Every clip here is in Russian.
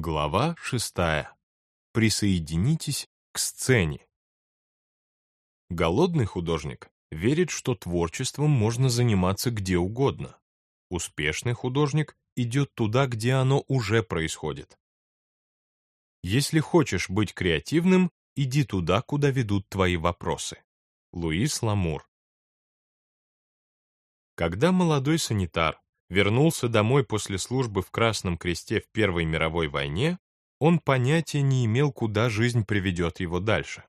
Глава шестая. Присоединитесь к сцене. Голодный художник верит, что творчеством можно заниматься где угодно. Успешный художник идет туда, где оно уже происходит. Если хочешь быть креативным, иди туда, куда ведут твои вопросы. Луис Ламур. Когда молодой санитар вернулся домой после службы в Красном Кресте в Первой мировой войне, он понятия не имел, куда жизнь приведет его дальше.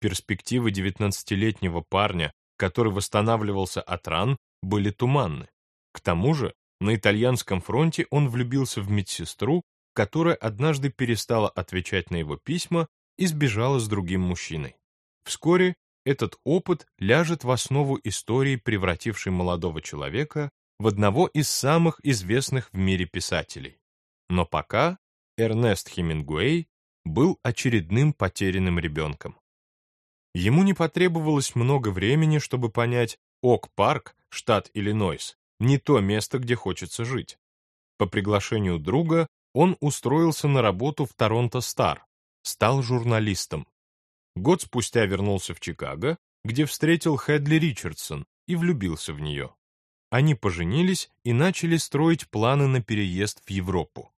Перспективы 19-летнего парня, который восстанавливался от ран, были туманны. К тому же, на итальянском фронте он влюбился в медсестру, которая однажды перестала отвечать на его письма и сбежала с другим мужчиной. Вскоре этот опыт ляжет в основу истории, превратившей молодого человека в одного из самых известных в мире писателей. Но пока Эрнест Хемингуэй был очередным потерянным ребенком. Ему не потребовалось много времени, чтобы понять, Ок-парк, штат Иллинойс, не то место, где хочется жить. По приглашению друга он устроился на работу в Торонто Стар, стал журналистом. Год спустя вернулся в Чикаго, где встретил Хедли Ричардсон и влюбился в нее. Они поженились и начали строить планы на переезд в Европу.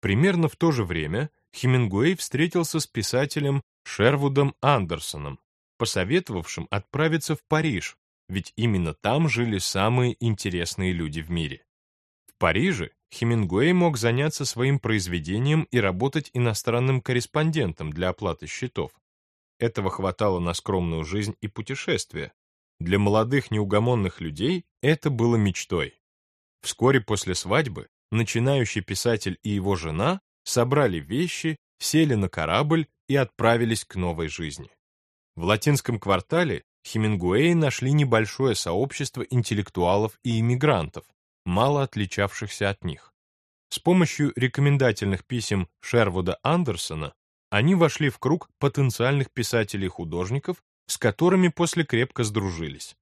Примерно в то же время Хемингуэй встретился с писателем Шервудом Андерсоном, посоветовавшим отправиться в Париж, ведь именно там жили самые интересные люди в мире. В Париже Хемингуэй мог заняться своим произведением и работать иностранным корреспондентом для оплаты счетов. Этого хватало на скромную жизнь и путешествия, для молодых неугомонных людей это было мечтой. Вскоре после свадьбы начинающий писатель и его жена собрали вещи, сели на корабль и отправились к новой жизни. В латинском квартале Хемингуэи нашли небольшое сообщество интеллектуалов и иммигрантов, мало отличавшихся от них. С помощью рекомендательных писем Шервуда Андерсона они вошли в круг потенциальных писателей-художников с которыми после крепко сдружились.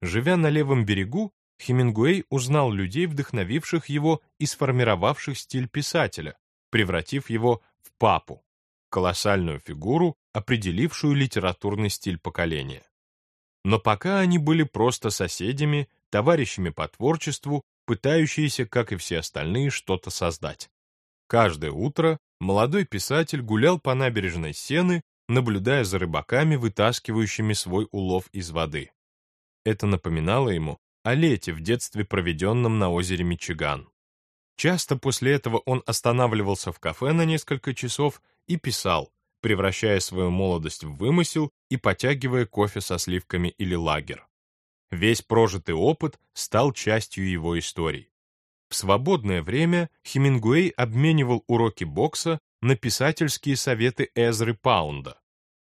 Живя на левом берегу, Хемингуэй узнал людей, вдохновивших его и сформировавших стиль писателя, превратив его в папу, колоссальную фигуру, определившую литературный стиль поколения. Но пока они были просто соседями, товарищами по творчеству, пытающиеся, как и все остальные, что-то создать. Каждое утро молодой писатель гулял по набережной Сены наблюдая за рыбаками, вытаскивающими свой улов из воды. Это напоминало ему о лете в детстве, проведенном на озере Мичиган. Часто после этого он останавливался в кафе на несколько часов и писал, превращая свою молодость в вымысел и потягивая кофе со сливками или лагер. Весь прожитый опыт стал частью его историй. В свободное время Хемингуэй обменивал уроки бокса на писательские советы Эзры Паунда.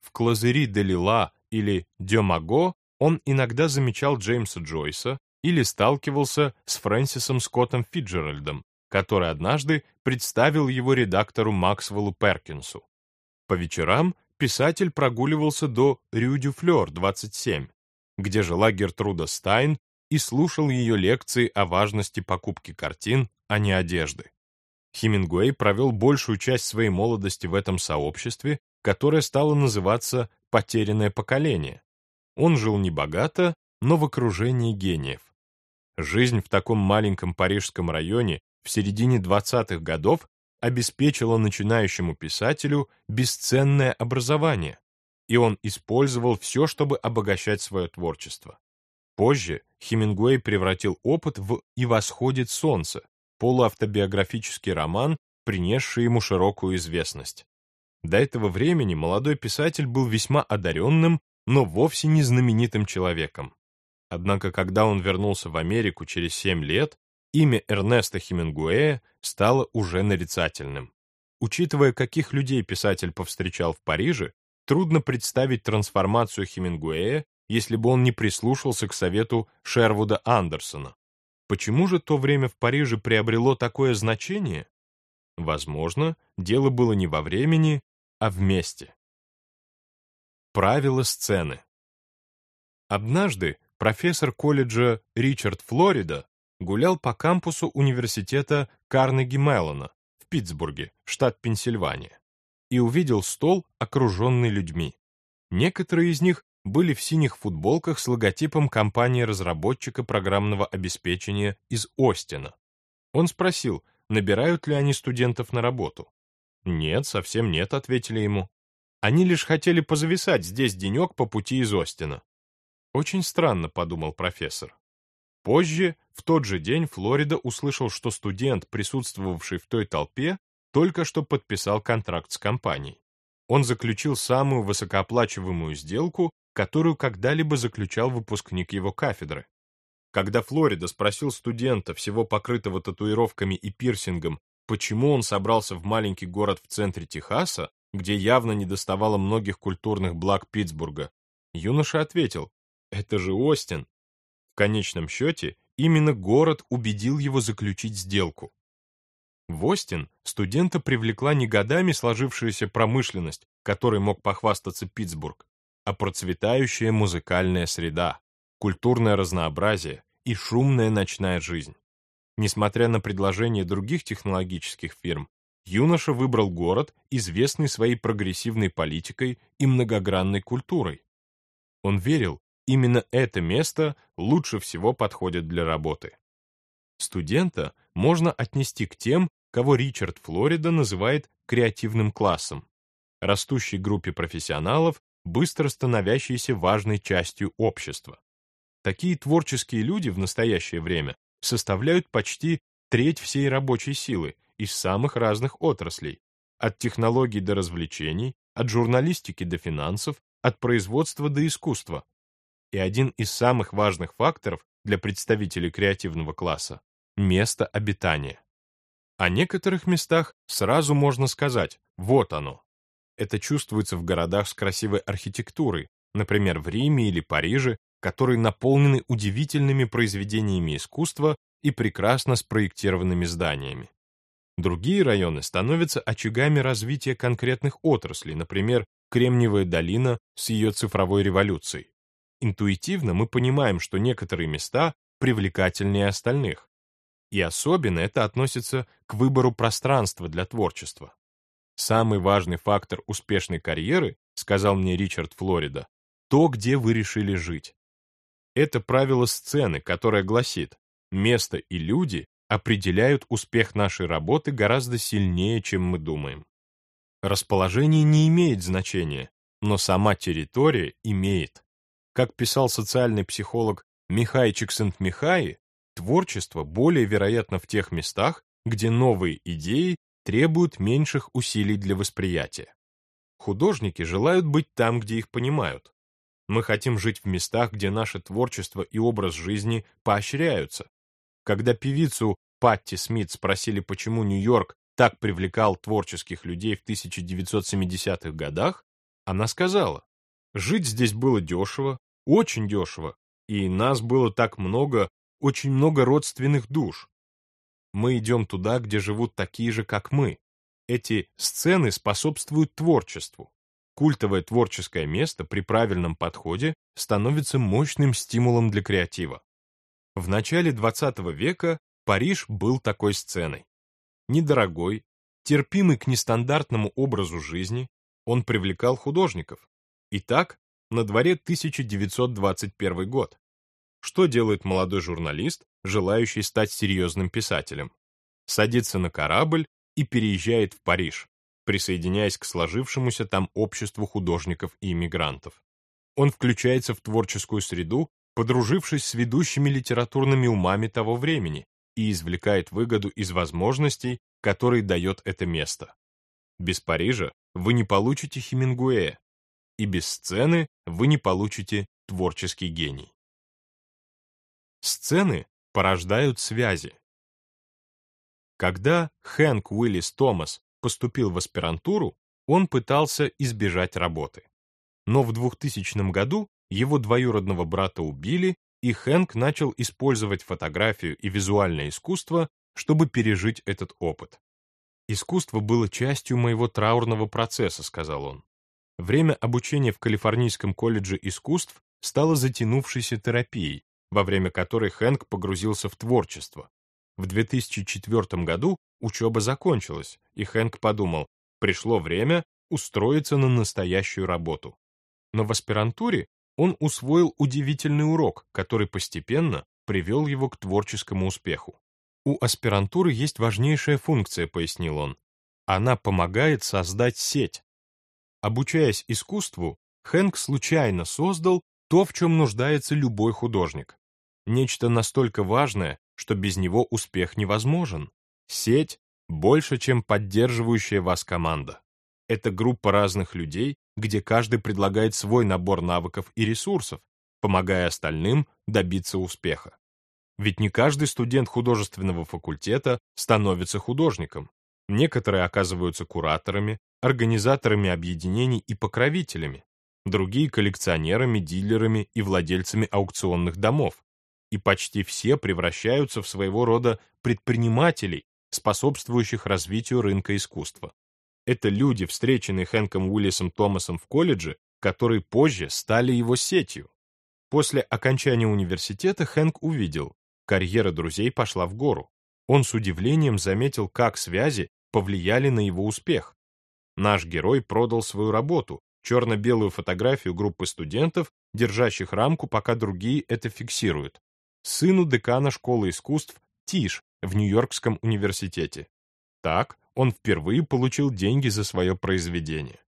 В «Клазери де Лила» или «Дёмаго» он иногда замечал Джеймса Джойса или сталкивался с Фрэнсисом Скоттом Фиджеральдом, который однажды представил его редактору Максвеллу Перкинсу. По вечерам писатель прогуливался до Рю-Дю-Флёр, 27, где жила Гертруда Стайн и слушал ее лекции о важности покупки картин, а не одежды. Хемингуэй провел большую часть своей молодости в этом сообществе, которое стало называться «потерянное поколение». Он жил небогато, но в окружении гениев. Жизнь в таком маленьком парижском районе в середине 20-х годов обеспечила начинающему писателю бесценное образование, и он использовал все, чтобы обогащать свое творчество. Позже Хемингуэй превратил опыт в «И восходит солнце», полуавтобиографический роман, принесший ему широкую известность. До этого времени молодой писатель был весьма одаренным, но вовсе не знаменитым человеком. Однако, когда он вернулся в Америку через семь лет, имя Эрнеста Хемингуэя стало уже нарицательным. Учитывая, каких людей писатель повстречал в Париже, трудно представить трансформацию Хемингуэя, если бы он не прислушался к совету Шервуда Андерсона. Почему же то время в Париже приобрело такое значение? Возможно, дело было не во времени, а вместе. Правила сцены. Однажды профессор колледжа Ричард Флорида гулял по кампусу университета Карнеги Меллона в Питтсбурге, штат Пенсильвания, и увидел стол, окруженный людьми. Некоторые из них были в синих футболках с логотипом компании-разработчика программного обеспечения из Остина. Он спросил, набирают ли они студентов на работу. «Нет, совсем нет», — ответили ему. «Они лишь хотели позависать здесь денек по пути из Остина». «Очень странно», — подумал профессор. Позже, в тот же день, Флорида услышал, что студент, присутствовавший в той толпе, только что подписал контракт с компанией. Он заключил самую высокооплачиваемую сделку, которую когда-либо заключал выпускник его кафедры. Когда Флорида спросил студента, всего покрытого татуировками и пирсингом, почему он собрался в маленький город в центре Техаса, где явно недоставало многих культурных благ Питтсбурга, юноша ответил, «Это же Остин». В конечном счете, именно город убедил его заключить сделку. В Остин студента привлекла не годами сложившаяся промышленность, которой мог похвастаться Питтсбург, а процветающая музыкальная среда, культурное разнообразие и шумная ночная жизнь. Несмотря на предложения других технологических фирм, юноша выбрал город, известный своей прогрессивной политикой и многогранной культурой. Он верил, именно это место лучше всего подходит для работы. Студента можно отнести к тем, кого Ричард Флорида называет креативным классом, растущей группе профессионалов, быстро становящейся важной частью общества. Такие творческие люди в настоящее время составляют почти треть всей рабочей силы из самых разных отраслей, от технологий до развлечений, от журналистики до финансов, от производства до искусства. И один из самых важных факторов для представителей креативного класса – место обитания. О некоторых местах сразу можно сказать «вот оно». Это чувствуется в городах с красивой архитектурой, например, в Риме или Париже, которые наполнены удивительными произведениями искусства и прекрасно спроектированными зданиями. Другие районы становятся очагами развития конкретных отраслей, например, Кремниевая долина с ее цифровой революцией. Интуитивно мы понимаем, что некоторые места привлекательнее остальных. И особенно это относится к выбору пространства для творчества. Самый важный фактор успешной карьеры, сказал мне Ричард Флорида, то, где вы решили жить. Это правило сцены, которое гласит, место и люди определяют успех нашей работы гораздо сильнее, чем мы думаем. Расположение не имеет значения, но сама территория имеет. Как писал социальный психолог Михай Чиксент-Михаи, Творчество более вероятно в тех местах, где новые идеи требуют меньших усилий для восприятия. Художники желают быть там, где их понимают. Мы хотим жить в местах, где наше творчество и образ жизни поощряются. Когда певицу Патти Смит спросили, почему Нью-Йорк так привлекал творческих людей в 1970-х годах, она сказала, жить здесь было дешево, очень дешево, и нас было так много, очень много родственных душ. Мы идем туда, где живут такие же, как мы. Эти сцены способствуют творчеству. Культовое творческое место при правильном подходе становится мощным стимулом для креатива. В начале XX века Париж был такой сценой. Недорогой, терпимый к нестандартному образу жизни, он привлекал художников. Итак, на дворе 1921 год. Что делает молодой журналист, желающий стать серьезным писателем? Садится на корабль и переезжает в Париж, присоединяясь к сложившемуся там обществу художников и иммигрантов. Он включается в творческую среду, подружившись с ведущими литературными умами того времени, и извлекает выгоду из возможностей, которые дает это место. Без Парижа вы не получите Хемингуэя, и без сцены вы не получите творческий гений. Сцены порождают связи. Когда Хэнк Уиллис Томас поступил в аспирантуру, он пытался избежать работы. Но в 2000 году его двоюродного брата убили, и Хэнк начал использовать фотографию и визуальное искусство, чтобы пережить этот опыт. «Искусство было частью моего траурного процесса», — сказал он. Время обучения в Калифорнийском колледже искусств стало затянувшейся терапией, во время которой Хэнк погрузился в творчество. В 2004 году учеба закончилась, и Хэнк подумал, пришло время устроиться на настоящую работу. Но в аспирантуре он усвоил удивительный урок, который постепенно привел его к творческому успеху. У аспирантуры есть важнейшая функция, пояснил он. Она помогает создать сеть. Обучаясь искусству, Хэнк случайно создал то, в чем нуждается любой художник. Нечто настолько важное, что без него успех невозможен. Сеть больше, чем поддерживающая вас команда. Это группа разных людей, где каждый предлагает свой набор навыков и ресурсов, помогая остальным добиться успеха. Ведь не каждый студент художественного факультета становится художником. Некоторые оказываются кураторами, организаторами объединений и покровителями, другие — коллекционерами, дилерами и владельцами аукционных домов. И почти все превращаются в своего рода предпринимателей, способствующих развитию рынка искусства. Это люди, встреченные Хэнком Уиллисом Томасом в колледже, которые позже стали его сетью. После окончания университета Хэнк увидел, карьера друзей пошла в гору. Он с удивлением заметил, как связи повлияли на его успех. Наш герой продал свою работу, черно-белую фотографию группы студентов, держащих рамку, пока другие это фиксируют, сыну декана школы искусств Тиш в Нью-Йоркском университете. Так он впервые получил деньги за свое произведение.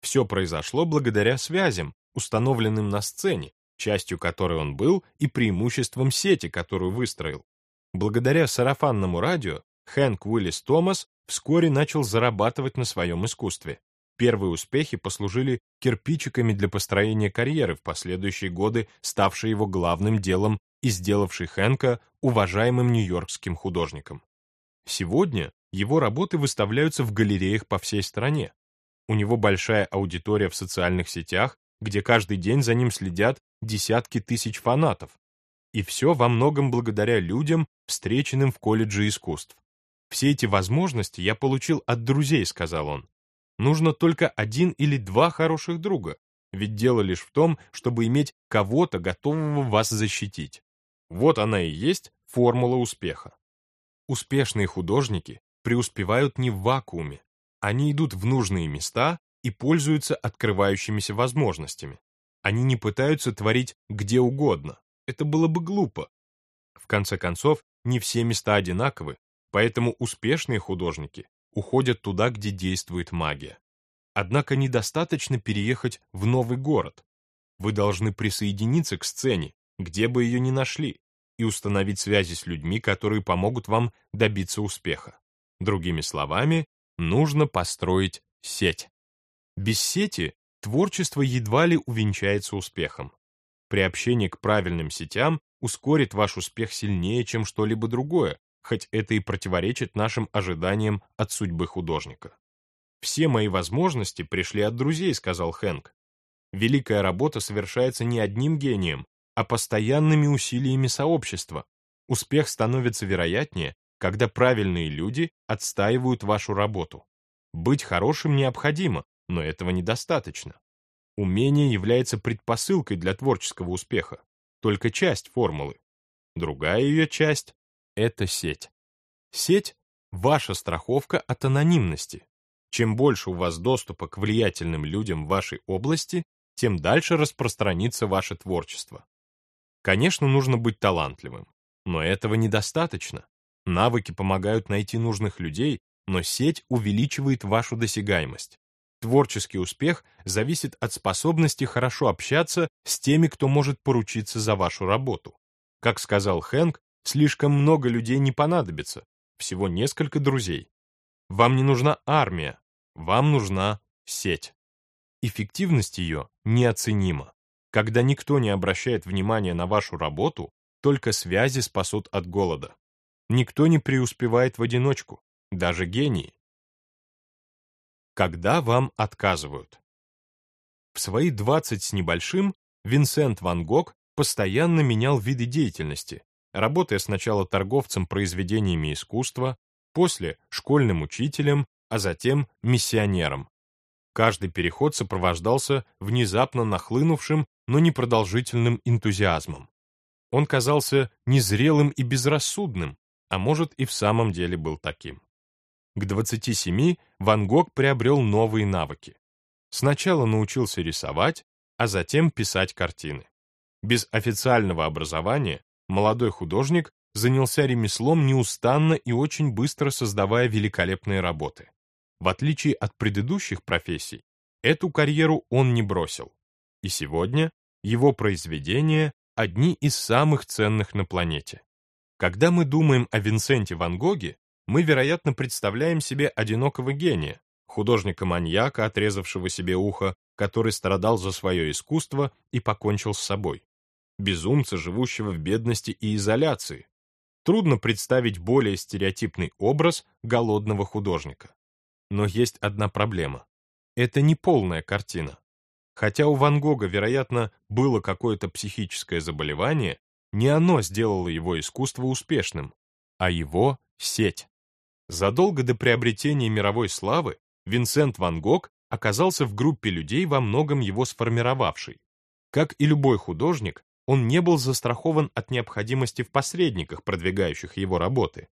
Все произошло благодаря связям, установленным на сцене, частью которой он был и преимуществом сети, которую выстроил. Благодаря сарафанному радио Хэнк Уиллис Томас вскоре начал зарабатывать на своем искусстве. Первые успехи послужили кирпичиками для построения карьеры в последующие годы, ставшей его главным делом и сделавшей Хэнка уважаемым нью-йоркским художником. Сегодня его работы выставляются в галереях по всей стране. У него большая аудитория в социальных сетях, где каждый день за ним следят десятки тысяч фанатов. И все во многом благодаря людям, встреченным в колледже искусств. «Все эти возможности я получил от друзей», — сказал он. «Нужно только один или два хороших друга, ведь дело лишь в том, чтобы иметь кого-то, готового вас защитить. Вот она и есть формула успеха. Успешные художники преуспевают не в вакууме. Они идут в нужные места и пользуются открывающимися возможностями. Они не пытаются творить где угодно. Это было бы глупо. В конце концов, не все места одинаковы, поэтому успешные художники уходят туда, где действует магия. Однако недостаточно переехать в новый город. Вы должны присоединиться к сцене, где бы ее ни нашли, и установить связи с людьми, которые помогут вам добиться успеха. Другими словами, нужно построить сеть. Без сети творчество едва ли увенчается успехом. Приобщение к правильным сетям ускорит ваш успех сильнее, чем что-либо другое, хоть это и противоречит нашим ожиданиям от судьбы художника. «Все мои возможности пришли от друзей», — сказал Хэнк. «Великая работа совершается не одним гением, а постоянными усилиями сообщества. Успех становится вероятнее, когда правильные люди отстаивают вашу работу. Быть хорошим необходимо, но этого недостаточно. Умение является предпосылкой для творческого успеха, только часть формулы. Другая ее часть — это сеть. Сеть — ваша страховка от анонимности. Чем больше у вас доступа к влиятельным людям в вашей области, тем дальше распространится ваше творчество. Конечно, нужно быть талантливым, но этого недостаточно. Навыки помогают найти нужных людей, но сеть увеличивает вашу досягаемость. Творческий успех зависит от способности хорошо общаться с теми, кто может поручиться за вашу работу. Как сказал Хэнк, слишком много людей не понадобится, всего несколько друзей. Вам не нужна армия, вам нужна сеть. Эффективность ее неоценима. Когда никто не обращает внимания на вашу работу, только связи спасут от голода. Никто не преуспевает в одиночку, даже гении. Когда вам отказывают? В свои 20 с небольшим Винсент Ван Гог постоянно менял виды деятельности, работая сначала торговцем произведениями искусства, после школьным учителем, а затем миссионером. Каждый переход сопровождался внезапно нахлынувшим, но непродолжительным энтузиазмом. Он казался незрелым и безрассудным, а может и в самом деле был таким. К 27 Ван Гог приобрел новые навыки. Сначала научился рисовать, а затем писать картины. Без официального образования молодой художник занялся ремеслом неустанно и очень быстро создавая великолепные работы. В отличие от предыдущих профессий, эту карьеру он не бросил. И сегодня его произведения одни из самых ценных на планете. Когда мы думаем о Винсенте Ван Гоге, мы, вероятно, представляем себе одинокого гения, художника-маньяка, отрезавшего себе ухо, который страдал за свое искусство и покончил с собой. Безумца, живущего в бедности и изоляции. Трудно представить более стереотипный образ голодного художника. Но есть одна проблема. Это не полная картина. Хотя у Ван Гога, вероятно, было какое-то психическое заболевание, не оно сделало его искусство успешным, а его сеть. Задолго до приобретения мировой славы Винсент Ван Гог оказался в группе людей, во многом его сформировавшей. Как и любой художник, он не был застрахован от необходимости в посредниках, продвигающих его работы.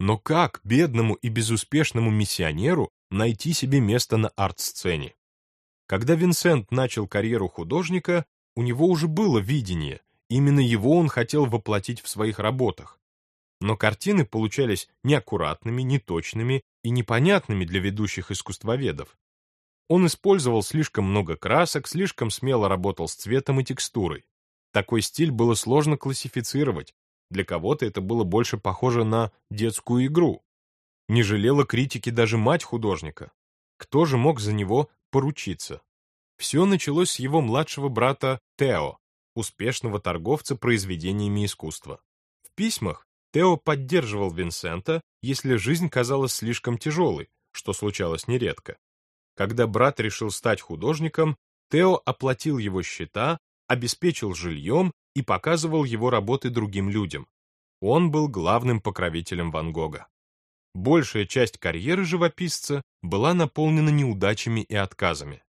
Но как бедному и безуспешному миссионеру найти себе место на арт-сцене? Когда Винсент начал карьеру художника, у него уже было видение, именно его он хотел воплотить в своих работах. Но картины получались неаккуратными, неточными и непонятными для ведущих искусствоведов. Он использовал слишком много красок, слишком смело работал с цветом и текстурой. Такой стиль было сложно классифицировать. Для кого-то это было больше похоже на детскую игру. Не жалела критики даже мать художника. Кто же мог за него поручиться. Все началось с его младшего брата Тео, успешного торговца произведениями искусства. В письмах Тео поддерживал Винсента, если жизнь казалась слишком тяжелой, что случалось нередко. Когда брат решил стать художником, Тео оплатил его счета, обеспечил жильем и показывал его работы другим людям. Он был главным покровителем Ван Гога. Большая часть карьеры живописца была наполнена неудачами и отказами.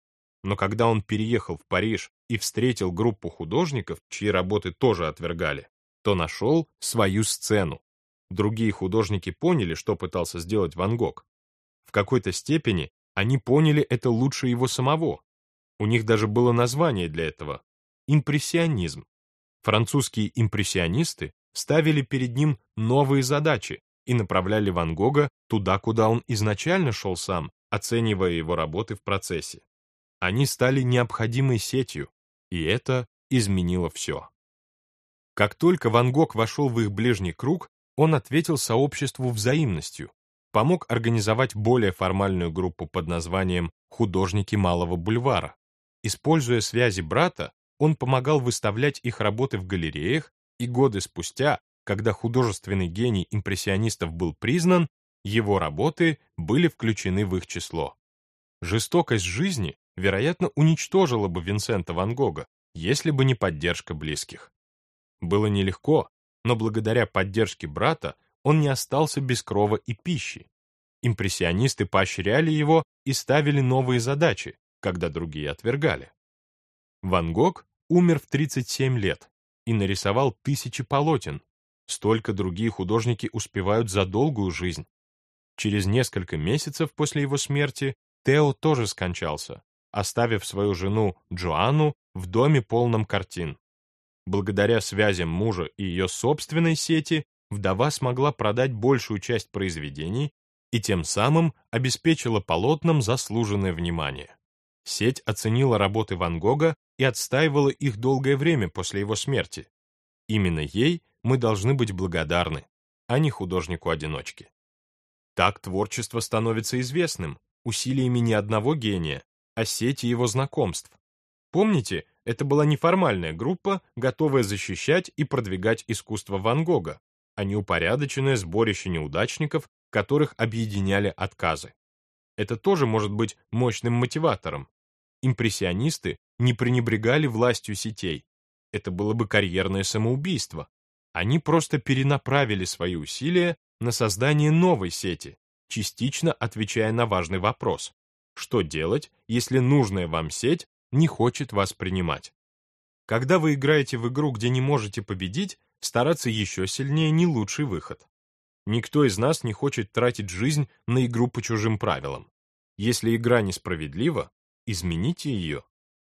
Но когда он переехал в Париж и встретил группу художников, чьи работы тоже отвергали, то нашел свою сцену. Другие художники поняли, что пытался сделать Ван Гог. В какой-то степени они поняли это лучше его самого. У них даже было название для этого — импрессионизм. Французские импрессионисты ставили перед ним новые задачи, и направляли Ван Гога туда, куда он изначально шел сам, оценивая его работы в процессе. Они стали необходимой сетью, и это изменило все. Как только Ван Гог вошел в их ближний круг, он ответил сообществу взаимностью, помог организовать более формальную группу под названием «Художники Малого Бульвара». Используя связи брата, он помогал выставлять их работы в галереях, и годы спустя когда художественный гений импрессионистов был признан, его работы были включены в их число. Жестокость жизни, вероятно, уничтожила бы Винсента Ван Гога, если бы не поддержка близких. Было нелегко, но благодаря поддержке брата он не остался без крова и пищи. Импрессионисты поощряли его и ставили новые задачи, когда другие отвергали. Ван Гог умер в 37 лет и нарисовал тысячи полотен, Столько другие художники успевают за долгую жизнь. Через несколько месяцев после его смерти Тео тоже скончался, оставив свою жену Джоанну в доме полном картин. Благодаря связям мужа и ее собственной сети вдова смогла продать большую часть произведений и тем самым обеспечила полотнам заслуженное внимание. Сеть оценила работы Ван Гога и отстаивала их долгое время после его смерти. Именно ей мы должны быть благодарны, а не художнику-одиночке. Так творчество становится известным, усилиями не одного гения, а сети его знакомств. Помните, это была неформальная группа, готовая защищать и продвигать искусство Ван Гога, а не упорядоченное сборище неудачников, которых объединяли отказы. Это тоже может быть мощным мотиватором. Импрессионисты не пренебрегали властью сетей. Это было бы карьерное самоубийство. Они просто перенаправили свои усилия на создание новой сети, частично отвечая на важный вопрос. Что делать, если нужная вам сеть не хочет вас принимать? Когда вы играете в игру, где не можете победить, стараться еще сильнее не лучший выход. Никто из нас не хочет тратить жизнь на игру по чужим правилам. Если игра несправедлива, измените ее.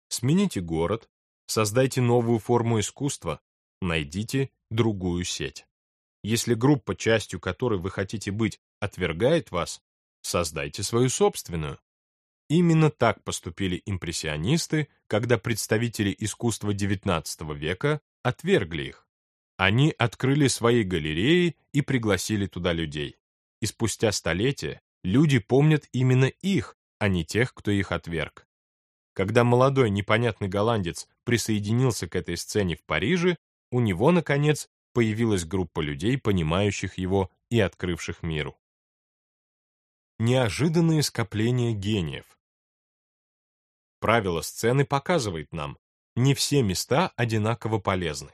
Смените город, создайте новую форму искусства, найдите другую сеть. Если группа, частью которой вы хотите быть, отвергает вас, создайте свою собственную. Именно так поступили импрессионисты, когда представители искусства XIX века отвергли их. Они открыли свои галереи и пригласили туда людей. И спустя столетия люди помнят именно их, а не тех, кто их отверг. Когда молодой непонятный голландец присоединился к этой сцене в Париже, у него, наконец, появилась группа людей, понимающих его и открывших миру. Неожиданные скопления гениев. Правило сцены показывает нам, не все места одинаково полезны.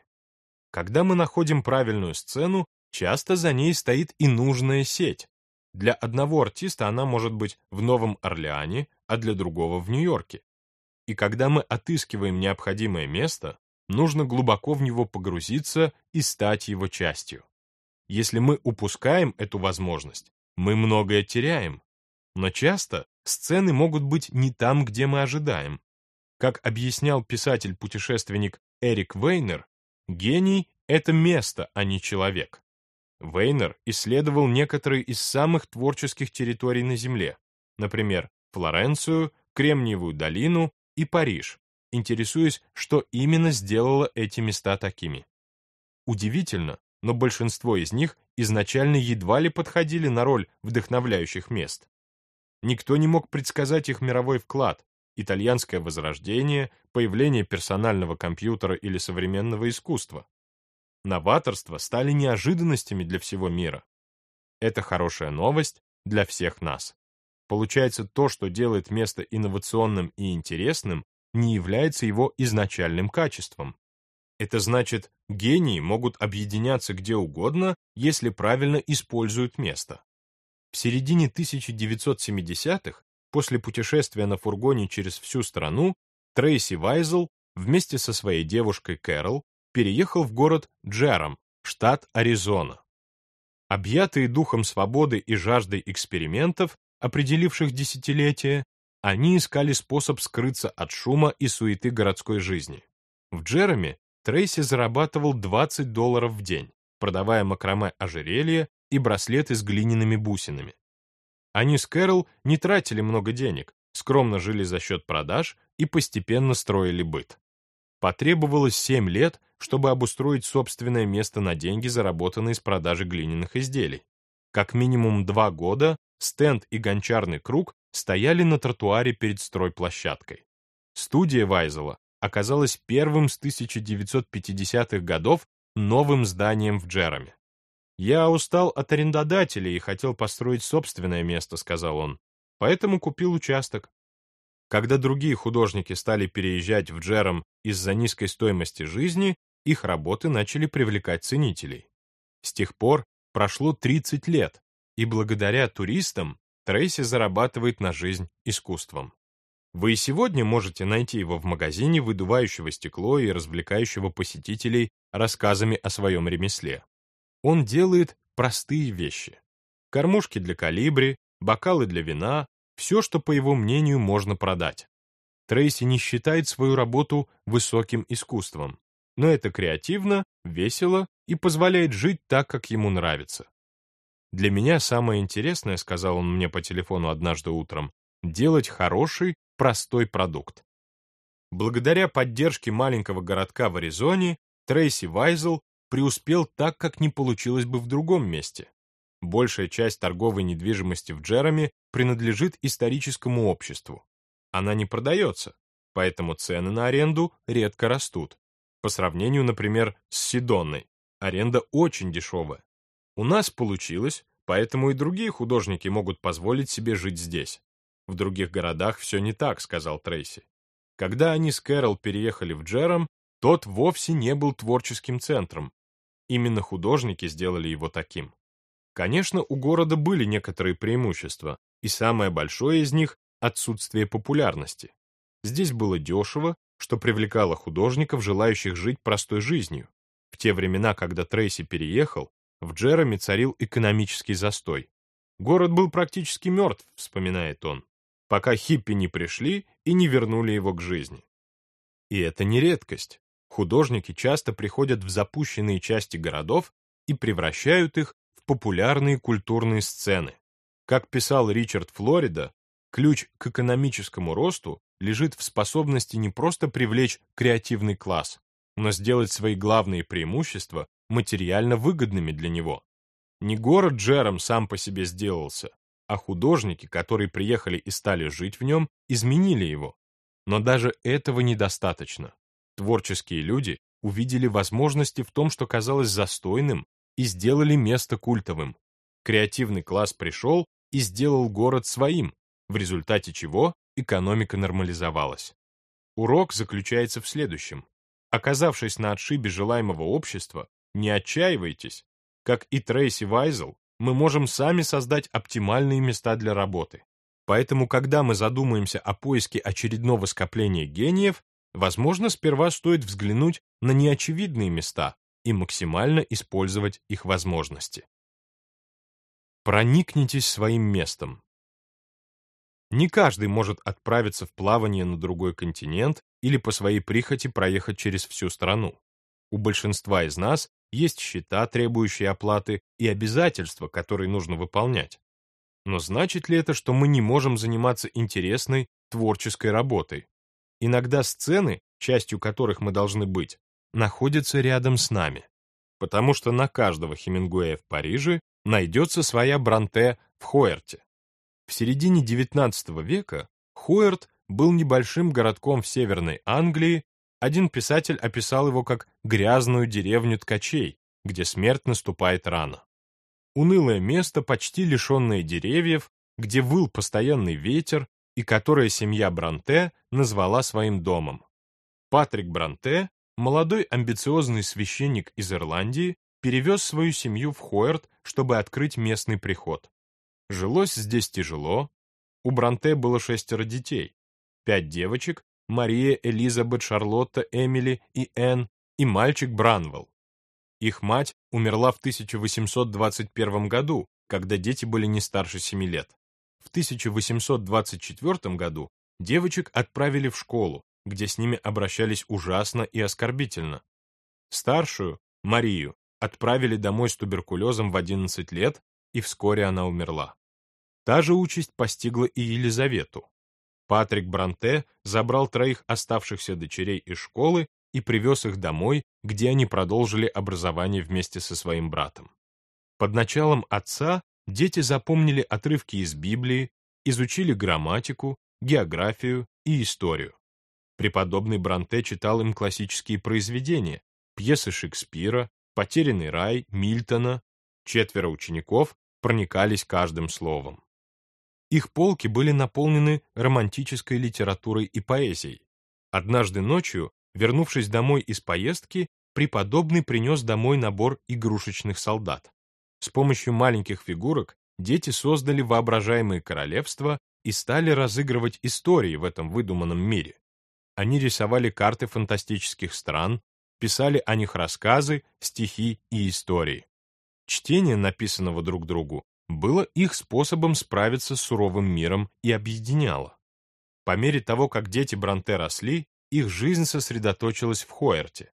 Когда мы находим правильную сцену, часто за ней стоит и нужная сеть. Для одного артиста она может быть в Новом Орлеане, а для другого в Нью-Йорке. И когда мы отыскиваем необходимое место, нужно глубоко в него погрузиться и стать его частью. Если мы упускаем эту возможность, мы многое теряем. Но часто сцены могут быть не там, где мы ожидаем. Как объяснял писатель-путешественник Эрик Вейнер, гений — это место, а не человек. Вейнер исследовал некоторые из самых творческих территорий на Земле, например, Флоренцию, Кремниевую долину и Париж, интересуясь, что именно сделало эти места такими. Удивительно, но большинство из них изначально едва ли подходили на роль вдохновляющих мест. Никто не мог предсказать их мировой вклад, итальянское возрождение, появление персонального компьютера или современного искусства. Новаторства стали неожиданностями для всего мира. Это хорошая новость для всех нас. Получается, то, что делает место инновационным и интересным, не является его изначальным качеством. Это значит, гении могут объединяться где угодно, если правильно используют место. В середине 1970-х, после путешествия на фургоне через всю страну, Трейси Вайзел вместе со своей девушкой Кэрол переехал в город Джером, штат Аризона. Объятые духом свободы и жаждой экспериментов, определивших десятилетия, они искали способ скрыться от шума и суеты городской жизни. В Джереме Трейси зарабатывал 20 долларов в день, продавая макраме ожерелья и браслеты с глиняными бусинами. Они с Кэрол не тратили много денег, скромно жили за счет продаж и постепенно строили быт. Потребовалось 7 лет, чтобы обустроить собственное место на деньги, заработанные с продажи глиняных изделий. Как минимум два года стенд и гончарный круг стояли на тротуаре перед стройплощадкой. Студия Вайзела оказалась первым с 1950-х годов новым зданием в Джереме. «Я устал от арендодателей и хотел построить собственное место», — сказал он. «Поэтому купил участок». Когда другие художники стали переезжать в Джером из-за низкой стоимости жизни, их работы начали привлекать ценителей. С тех пор прошло 30 лет, и благодаря туристам Трейси зарабатывает на жизнь искусством. Вы сегодня можете найти его в магазине, выдувающего стекло и развлекающего посетителей рассказами о своем ремесле. Он делает простые вещи. Кормушки для калибри, бокалы для вина, все, что, по его мнению, можно продать. Трейси не считает свою работу высоким искусством, но это креативно, весело и позволяет жить так, как ему нравится. Для меня самое интересное, сказал он мне по телефону однажды утром, делать хороший, простой продукт. Благодаря поддержке маленького городка в Аризоне, Трейси Вайзел преуспел так, как не получилось бы в другом месте. Большая часть торговой недвижимости в Джереме принадлежит историческому обществу. Она не продается, поэтому цены на аренду редко растут. По сравнению, например, с Сидонной, аренда очень дешевая. У нас получилось, поэтому и другие художники могут позволить себе жить здесь. В других городах все не так, сказал Трейси. Когда они с Кэрол переехали в Джером, тот вовсе не был творческим центром. Именно художники сделали его таким. Конечно, у города были некоторые преимущества, и самое большое из них — отсутствие популярности. Здесь было дешево, что привлекало художников, желающих жить простой жизнью. В те времена, когда Трейси переехал, В Джереме царил экономический застой. Город был практически мертв, вспоминает он, пока хиппи не пришли и не вернули его к жизни. И это не редкость. Художники часто приходят в запущенные части городов и превращают их в популярные культурные сцены. Как писал Ричард Флорида, ключ к экономическому росту лежит в способности не просто привлечь креативный класс, но сделать свои главные преимущества материально выгодными для него. Не город Джером сам по себе сделался, а художники, которые приехали и стали жить в нем, изменили его. Но даже этого недостаточно. Творческие люди увидели возможности в том, что казалось застойным, и сделали место культовым. Креативный класс пришел и сделал город своим, в результате чего экономика нормализовалась. Урок заключается в следующем. Оказавшись на отшибе желаемого общества, не отчаивайтесь. Как и Трейси Вайзел, мы можем сами создать оптимальные места для работы. Поэтому, когда мы задумаемся о поиске очередного скопления гениев, возможно, сперва стоит взглянуть на неочевидные места и максимально использовать их возможности. Проникнитесь своим местом. Не каждый может отправиться в плавание на другой континент или по своей прихоти проехать через всю страну. У большинства из нас есть счета, требующие оплаты, и обязательства, которые нужно выполнять. Но значит ли это, что мы не можем заниматься интересной, творческой работой? Иногда сцены, частью которых мы должны быть, находятся рядом с нами. Потому что на каждого Хемингуэя в Париже найдется своя Бранте в Хоерте. В середине XIX века Хуэрт был небольшим городком в Северной Англии, один писатель описал его как «грязную деревню ткачей», где смерть наступает рано. Унылое место, почти лишенное деревьев, где выл постоянный ветер и которое семья Бранте назвала своим домом. Патрик Бранте, молодой амбициозный священник из Ирландии, перевез свою семью в Хоерт, чтобы открыть местный приход. Жилось здесь тяжело. У Бранте было шестеро детей. Пять девочек, Мария, Элизабет, Шарлотта, Эмили и Энн, и мальчик Бранвелл. Их мать умерла в 1821 году, когда дети были не старше семи лет. В 1824 году девочек отправили в школу, где с ними обращались ужасно и оскорбительно. Старшую, Марию, отправили домой с туберкулезом в 11 лет, и вскоре она умерла. Та же участь постигла и Елизавету. Патрик Бранте забрал троих оставшихся дочерей из школы и привез их домой, где они продолжили образование вместе со своим братом. Под началом отца дети запомнили отрывки из Библии, изучили грамматику, географию и историю. Преподобный Бранте читал им классические произведения, пьесы Шекспира, «Потерянный рай», Мильтона. Четверо учеников проникались каждым словом. Их полки были наполнены романтической литературой и поэзией. Однажды ночью, вернувшись домой из поездки, преподобный принес домой набор игрушечных солдат. С помощью маленьких фигурок дети создали воображаемые королевства и стали разыгрывать истории в этом выдуманном мире. Они рисовали карты фантастических стран, писали о них рассказы, стихи и истории. Чтение написанного друг другу было их способом справиться с суровым миром и объединяло. По мере того, как дети Бранте росли, их жизнь сосредоточилась в Хоерте.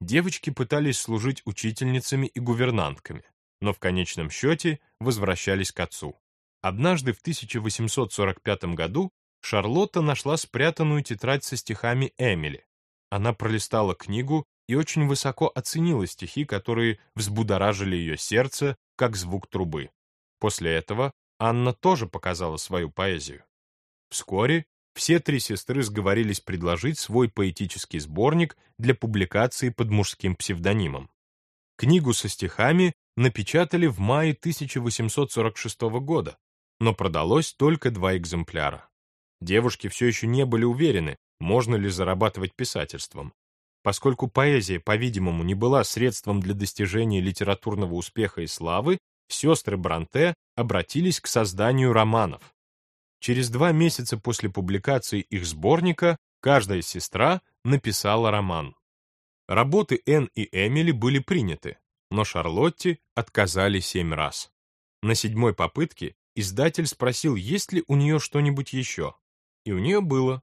Девочки пытались служить учительницами и гувернантками, но в конечном счете возвращались к отцу. Однажды в 1845 году Шарлотта нашла спрятанную тетрадь со стихами Эмили. Она пролистала книгу и очень высоко оценила стихи, которые взбудоражили ее сердце, как звук трубы. После этого Анна тоже показала свою поэзию. Вскоре все три сестры сговорились предложить свой поэтический сборник для публикации под мужским псевдонимом. Книгу со стихами напечатали в мае 1846 года, но продалось только два экземпляра. Девушки все еще не были уверены, можно ли зарабатывать писательством. Поскольку поэзия, по-видимому, не была средством для достижения литературного успеха и славы, сестры Бранте обратились к созданию романов. Через два месяца после публикации их сборника каждая сестра написала роман. Работы Энн и Эмили были приняты, но Шарлотте отказали семь раз. На седьмой попытке издатель спросил, есть ли у нее что-нибудь еще. И у нее было.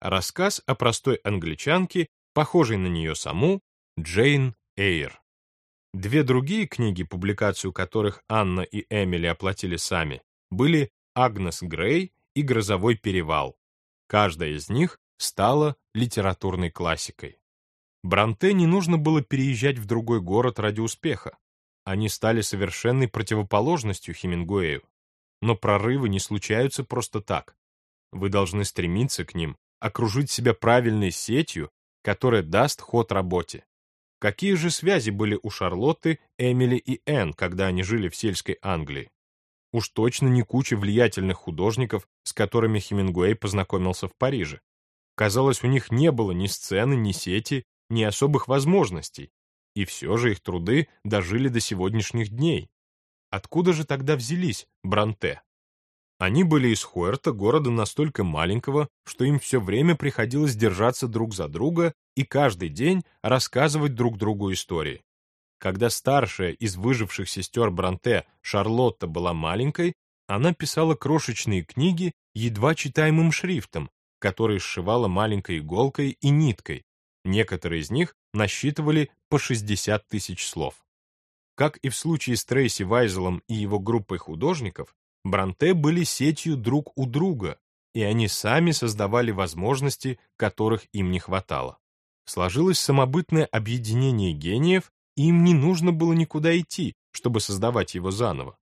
Рассказ о простой англичанке, похожей на нее саму, Джейн Эйр. Две другие книги, публикацию которых Анна и Эмили оплатили сами, были «Агнес Грей» и «Грозовой перевал». Каждая из них стала литературной классикой. Бранте не нужно было переезжать в другой город ради успеха. Они стали совершенной противоположностью Хемингуэю. Но прорывы не случаются просто так. Вы должны стремиться к ним, окружить себя правильной сетью, которая даст ход работе. Какие же связи были у Шарлотты, Эмили и Энн, когда они жили в сельской Англии? Уж точно не куча влиятельных художников, с которыми Хемингуэй познакомился в Париже. Казалось, у них не было ни сцены, ни сети, ни особых возможностей, и все же их труды дожили до сегодняшних дней. Откуда же тогда взялись Бранте? Они были из Хуэрта, города настолько маленького, что им все время приходилось держаться друг за друга и каждый день рассказывать друг другу истории. Когда старшая из выживших сестер Бранте, Шарлотта, была маленькой, она писала крошечные книги едва читаемым шрифтом, которые сшивала маленькой иголкой и ниткой. Некоторые из них насчитывали по 60 тысяч слов. Как и в случае с Трейси Вайзелом и его группой художников, Бранте были сетью друг у друга, и они сами создавали возможности, которых им не хватало. Сложилось самобытное объединение гениев, и им не нужно было никуда идти, чтобы создавать его заново.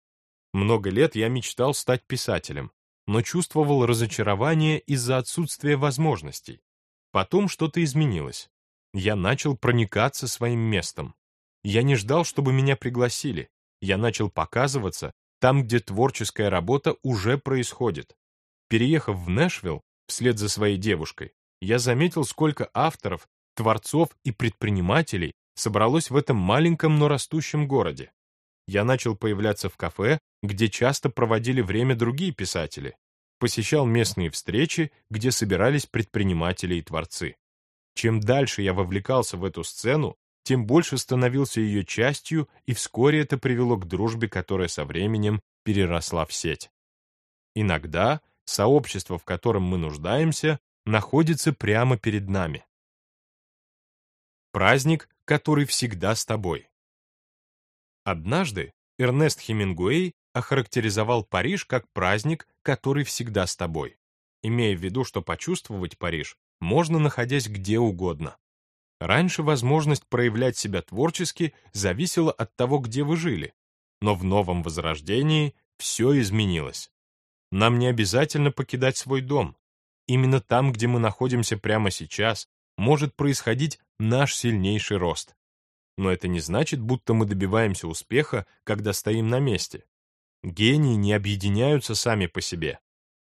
Много лет я мечтал стать писателем, но чувствовал разочарование из-за отсутствия возможностей. Потом что-то изменилось. Я начал проникаться своим местом. Я не ждал, чтобы меня пригласили. Я начал показываться там, где творческая работа уже происходит. Переехав в Нэшвилл, вслед за своей девушкой, я заметил, сколько авторов, творцов и предпринимателей собралось в этом маленьком, но растущем городе я начал появляться в кафе, где часто проводили время другие писатели, посещал местные встречи, где собирались предприниматели и творцы. Чем дальше я вовлекался в эту сцену, тем больше становился ее частью, и вскоре это привело к дружбе, которая со временем переросла в сеть. Иногда сообщество, в котором мы нуждаемся, находится прямо перед нами. Праздник, который всегда с тобой. Однажды Эрнест Хемингуэй охарактеризовал Париж как праздник, который всегда с тобой, имея в виду, что почувствовать Париж можно, находясь где угодно. Раньше возможность проявлять себя творчески зависела от того, где вы жили, но в новом возрождении все изменилось. Нам не обязательно покидать свой дом. Именно там, где мы находимся прямо сейчас, может происходить наш сильнейший рост. Но это не значит, будто мы добиваемся успеха, когда стоим на месте. Гении не объединяются сами по себе.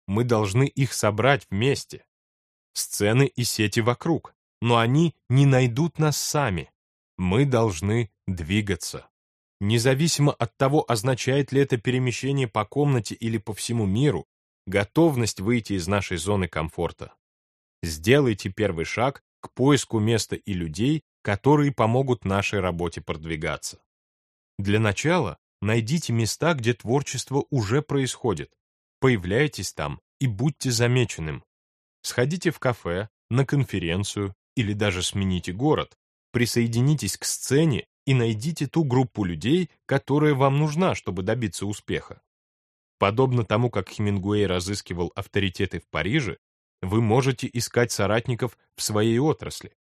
Мы должны их собрать вместе. Сцены и сети вокруг, но они не найдут нас сами. Мы должны двигаться. Независимо от того, означает ли это перемещение по комнате или по всему миру, готовность выйти из нашей зоны комфорта. Сделайте первый шаг к поиску места и людей, которые помогут нашей работе продвигаться. Для начала найдите места, где творчество уже происходит. Появляйтесь там и будьте замеченным. Сходите в кафе, на конференцию или даже смените город. Присоединитесь к сцене и найдите ту группу людей, которая вам нужна, чтобы добиться успеха. Подобно тому, как Хемингуэй разыскивал авторитеты в Париже, вы можете искать соратников в своей отрасли.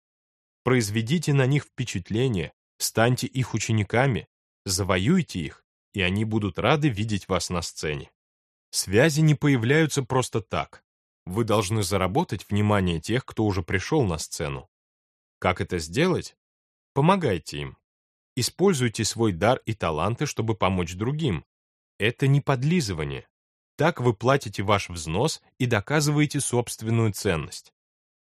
Произведите на них впечатление, станьте их учениками, завоюйте их, и они будут рады видеть вас на сцене. Связи не появляются просто так. Вы должны заработать внимание тех, кто уже пришел на сцену. Как это сделать? Помогайте им. Используйте свой дар и таланты, чтобы помочь другим. Это не подлизывание. Так вы платите ваш взнос и доказываете собственную ценность.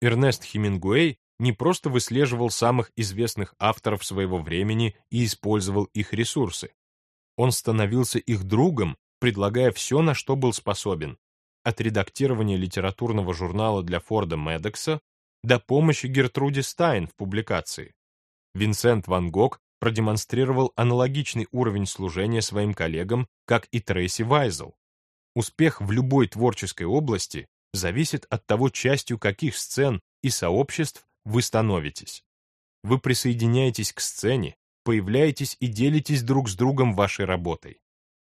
Эрнест Хемингуэй не просто выслеживал самых известных авторов своего времени и использовал их ресурсы. Он становился их другом, предлагая все, на что был способен, от редактирования литературного журнала для Форда Медекса до помощи Гертруде Стайн в публикации. Винсент Ван Гог продемонстрировал аналогичный уровень служения своим коллегам, как и Трейси Вайзел. Успех в любой творческой области зависит от того, частью каких сцен и сообществ вы становитесь. Вы присоединяетесь к сцене, появляетесь и делитесь друг с другом вашей работой.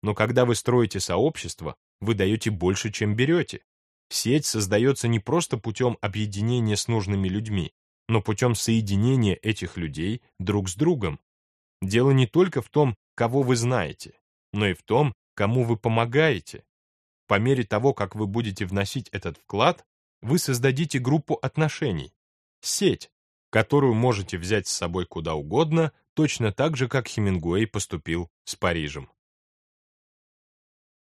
Но когда вы строите сообщество, вы даете больше, чем берете. Сеть создается не просто путем объединения с нужными людьми, но путем соединения этих людей друг с другом. Дело не только в том, кого вы знаете, но и в том, кому вы помогаете. По мере того, как вы будете вносить этот вклад, вы создадите группу отношений, сеть, которую можете взять с собой куда угодно, точно так же, как Хемингуэй поступил с Парижем.